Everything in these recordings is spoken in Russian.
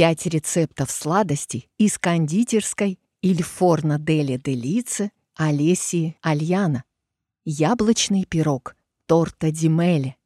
5 рецептов сладостей из кондитерской Иль Форно Дели Делице Олесии Альяна. Яблочный пирог, торта Димеле.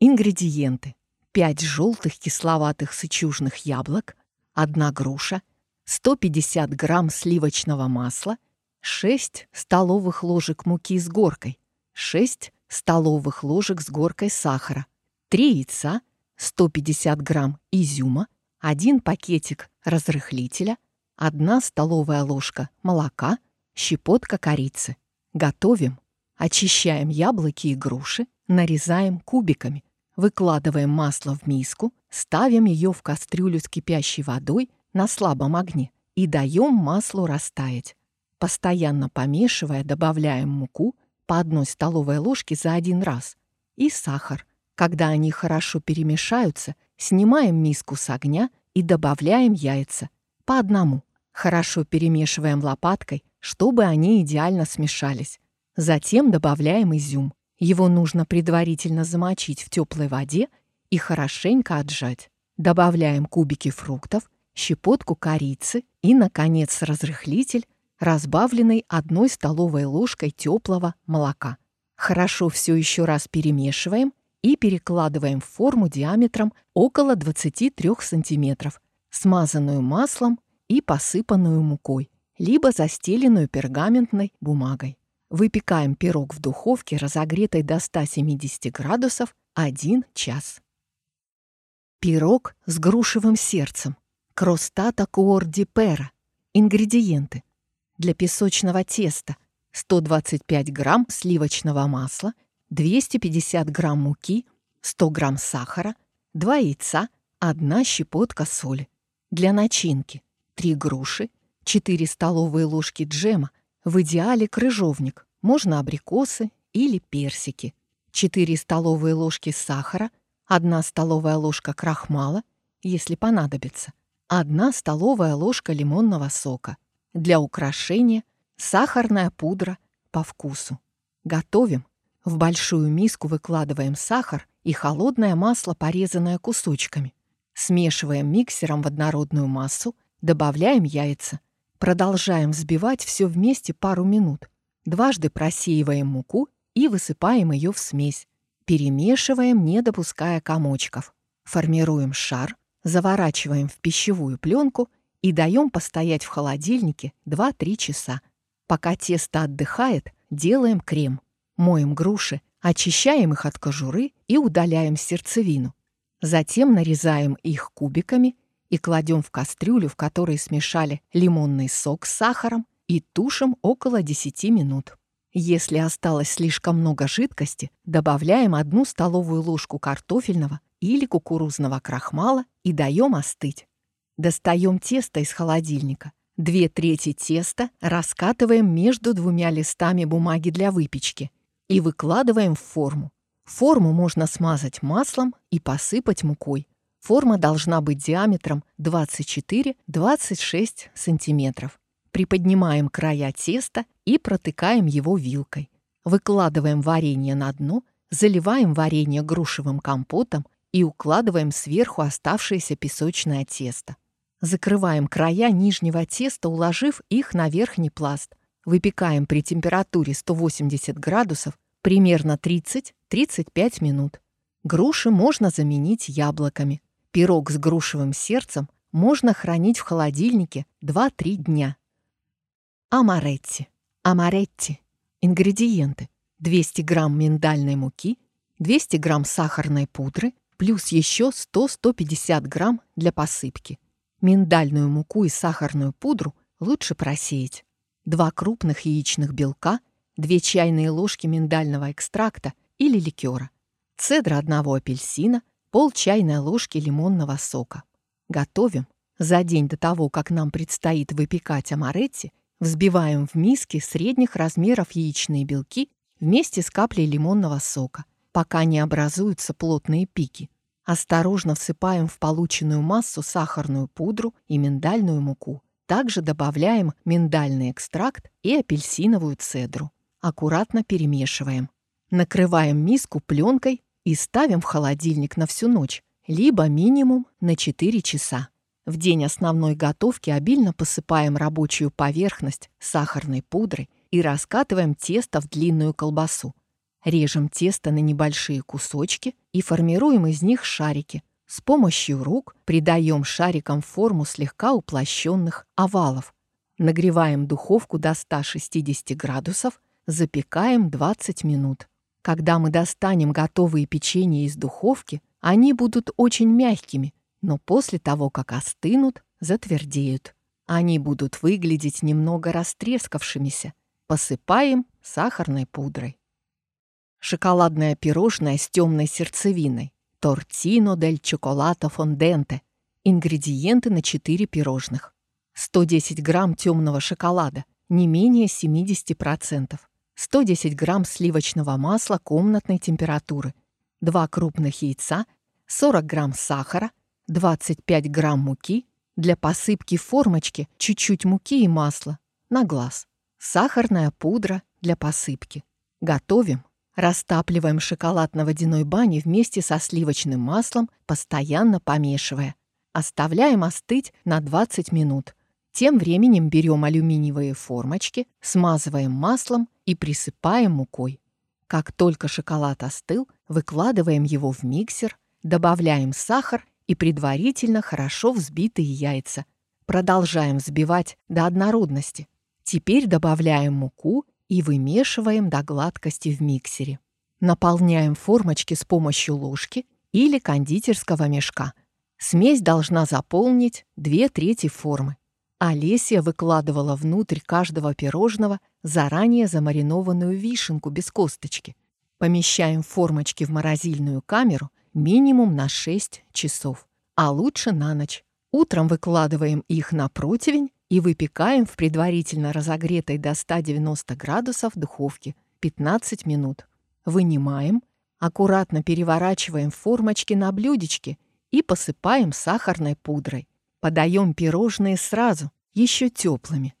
Ингредиенты. 5 желтых кисловатых сычужных яблок, 1 груша, 150 грамм сливочного масла, 6 столовых ложек муки с горкой, 6 столовых ложек с горкой сахара, 3 яйца, 150 грамм изюма, 1 пакетик разрыхлителя, 1 столовая ложка молока, щепотка корицы. Готовим. Очищаем яблоки и груши, нарезаем кубиками, выкладываем масло в миску, ставим ее в кастрюлю с кипящей водой на слабом огне и даем маслу растаять. Постоянно помешивая, добавляем муку по одной столовой ложке за один раз и сахар. Когда они хорошо перемешаются, снимаем миску с огня и добавляем яйца по одному. Хорошо перемешиваем лопаткой, чтобы они идеально смешались. Затем добавляем изюм. Его нужно предварительно замочить в теплой воде и хорошенько отжать. Добавляем кубики фруктов, щепотку корицы и, наконец, разрыхлитель, разбавленный одной столовой ложкой теплого молока. Хорошо все еще раз перемешиваем и перекладываем в форму диаметром около 23 см, смазанную маслом и посыпанную мукой, либо застеленную пергаментной бумагой. Выпекаем пирог в духовке, разогретой до 170 градусов, 1 час. Пирог с грушевым сердцем. Кростата куорди пера. Ингредиенты. Для песочного теста 125 грамм сливочного масла, 250 грамм муки, 100 грамм сахара, 2 яйца, 1 щепотка соли. Для начинки 3 груши, 4 столовые ложки джема, в идеале крыжовник, можно абрикосы или персики, 4 столовые ложки сахара, 1 столовая ложка крахмала, если понадобится, 1 столовая ложка лимонного сока. Для украшения сахарная пудра по вкусу. Готовим. В большую миску выкладываем сахар и холодное масло, порезанное кусочками. Смешиваем миксером в однородную массу, добавляем яйца. Продолжаем взбивать все вместе пару минут. Дважды просеиваем муку и высыпаем ее в смесь. Перемешиваем, не допуская комочков. Формируем шар, заворачиваем в пищевую пленку и даем постоять в холодильнике 2-3 часа. Пока тесто отдыхает, делаем крем. Моем груши, очищаем их от кожуры и удаляем сердцевину. Затем нарезаем их кубиками и кладем в кастрюлю, в которой смешали лимонный сок с сахаром и тушим около 10 минут. Если осталось слишком много жидкости, добавляем одну столовую ложку картофельного или кукурузного крахмала и даем остыть. Достаем тесто из холодильника. Две трети теста раскатываем между двумя листами бумаги для выпечки и выкладываем в форму. Форму можно смазать маслом и посыпать мукой. Форма должна быть диаметром 24-26 см. Приподнимаем края теста и протыкаем его вилкой. Выкладываем варенье на дно, заливаем варенье грушевым компотом и укладываем сверху оставшееся песочное тесто. Закрываем края нижнего теста, уложив их на верхний пласт. Выпекаем при температуре 180 градусов примерно 30-35 минут. Груши можно заменить яблоками. Пирог с грушевым сердцем можно хранить в холодильнике 2-3 дня. Амаретти. Амаретти. Ингредиенты. 200 грамм миндальной муки, 200 грамм сахарной пудры, плюс еще 100-150 грамм для посыпки. Миндальную муку и сахарную пудру лучше просеять. Два крупных яичных белка, 2 чайные ложки миндального экстракта или ликера, цедра одного апельсина, пол чайной ложки лимонного сока. Готовим. За день до того, как нам предстоит выпекать амаретти, Взбиваем в миске средних размеров яичные белки вместе с каплей лимонного сока, пока не образуются плотные пики. Осторожно всыпаем в полученную массу сахарную пудру и миндальную муку. Также добавляем миндальный экстракт и апельсиновую цедру. Аккуратно перемешиваем. Накрываем миску пленкой и ставим в холодильник на всю ночь, либо минимум на 4 часа. В день основной готовки обильно посыпаем рабочую поверхность сахарной пудрой и раскатываем тесто в длинную колбасу. Режем тесто на небольшие кусочки и формируем из них шарики. С помощью рук придаем шарикам форму слегка уплощенных овалов. Нагреваем духовку до 160 градусов, запекаем 20 минут. Когда мы достанем готовые печенья из духовки, они будут очень мягкими, но после того, как остынут, затвердеют. Они будут выглядеть немного растрескавшимися. Посыпаем сахарной пудрой. Шоколадное пирожное с темной сердцевиной. Тортино дель чоколато фонденте. Ингредиенты на 4 пирожных. 110 грамм темного шоколада, не менее 70%. 110 грамм сливочного масла комнатной температуры, 2 крупных яйца, 40 грамм сахара, 25 грамм муки, для посыпки формочки чуть-чуть муки и масла, на глаз, сахарная пудра для посыпки. Готовим. Растапливаем шоколад на водяной бане вместе со сливочным маслом, постоянно помешивая. Оставляем остыть на 20 минут. Тем временем берем алюминиевые формочки, смазываем маслом и присыпаем мукой. Как только шоколад остыл, выкладываем его в миксер, добавляем сахар и предварительно хорошо взбитые яйца. Продолжаем взбивать до однородности. Теперь добавляем муку и вымешиваем до гладкости в миксере. Наполняем формочки с помощью ложки или кондитерского мешка. Смесь должна заполнить две трети формы. Олеся выкладывала внутрь каждого пирожного заранее замаринованную вишенку без косточки. Помещаем формочки в морозильную камеру минимум на 6 часов, а лучше на ночь. Утром выкладываем их на противень и выпекаем в предварительно разогретой до 190 градусов духовке 15 минут. Вынимаем, аккуратно переворачиваем формочки на блюдечки и посыпаем сахарной пудрой. Подаем пирожные сразу, еще теплыми.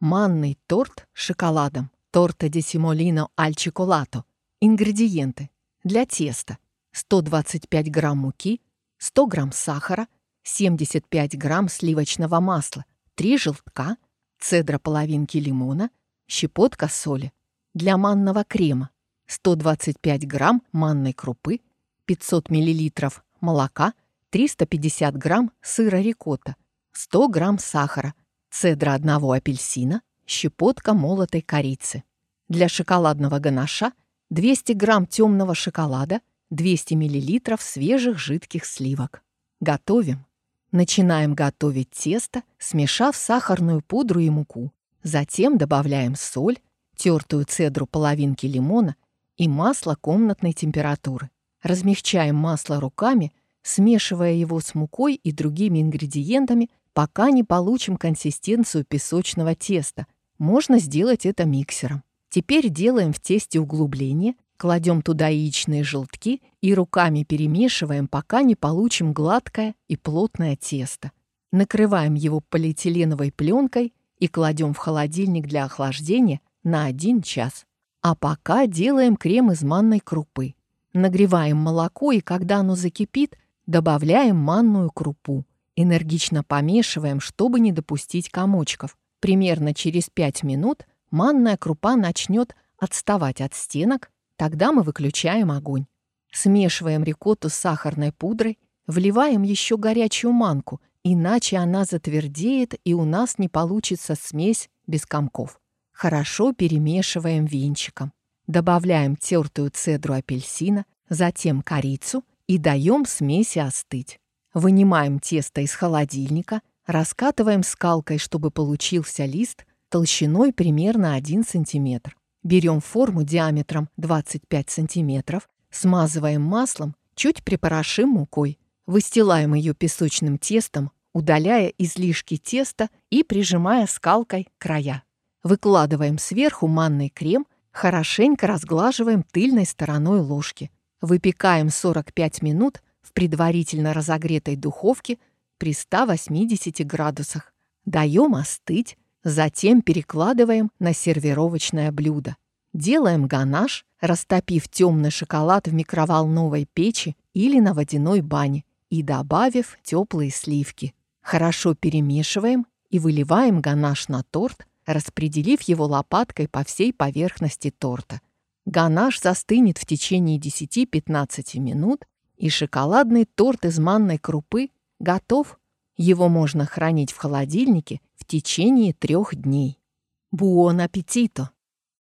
Манный торт с шоколадом. Торта ди симолино аль чоколато. Ингредиенты. Для теста. 125 грамм муки, 100 грамм сахара, 75 грамм сливочного масла, 3 желтка, цедра половинки лимона, щепотка соли. Для манного крема 125 грамм манной крупы, 500 миллилитров молока, 350 грамм сыра рикотта, 100 грамм сахара, цедра одного апельсина, щепотка молотой корицы. Для шоколадного ганаша 200 грамм темного шоколада, 200 миллилитров свежих жидких сливок. Готовим. Начинаем готовить тесто, смешав сахарную пудру и муку. Затем добавляем соль, тертую цедру половинки лимона и масло комнатной температуры. Размягчаем масло руками – смешивая его с мукой и другими ингредиентами, пока не получим консистенцию песочного теста. Можно сделать это миксером. Теперь делаем в тесте углубление, кладем туда яичные желтки и руками перемешиваем, пока не получим гладкое и плотное тесто. Накрываем его полиэтиленовой пленкой и кладем в холодильник для охлаждения на 1 час. А пока делаем крем из манной крупы. Нагреваем молоко, и когда оно закипит, Добавляем манную крупу. Энергично помешиваем, чтобы не допустить комочков. Примерно через 5 минут манная крупа начнет отставать от стенок, тогда мы выключаем огонь. Смешиваем рикотту с сахарной пудрой, вливаем еще горячую манку, иначе она затвердеет и у нас не получится смесь без комков. Хорошо перемешиваем венчиком. Добавляем тертую цедру апельсина, затем корицу и даем смеси остыть. Вынимаем тесто из холодильника, раскатываем скалкой, чтобы получился лист толщиной примерно 1 см. Берем форму диаметром 25 см, смазываем маслом, чуть припорошим мукой. Выстилаем ее песочным тестом, удаляя излишки теста и прижимая скалкой края. Выкладываем сверху манный крем, хорошенько разглаживаем тыльной стороной ложки. Выпекаем 45 минут в предварительно разогретой духовке при 180 градусах. Даем остыть, затем перекладываем на сервировочное блюдо. Делаем ганаш, растопив темный шоколад в микроволновой печи или на водяной бане и добавив теплые сливки. Хорошо перемешиваем и выливаем ганаш на торт, распределив его лопаткой по всей поверхности торта. Ганаш застынет в течение 10-15 минут, и шоколадный торт из манной крупы готов. Его можно хранить в холодильнике в течение трех дней. Буон аппетито!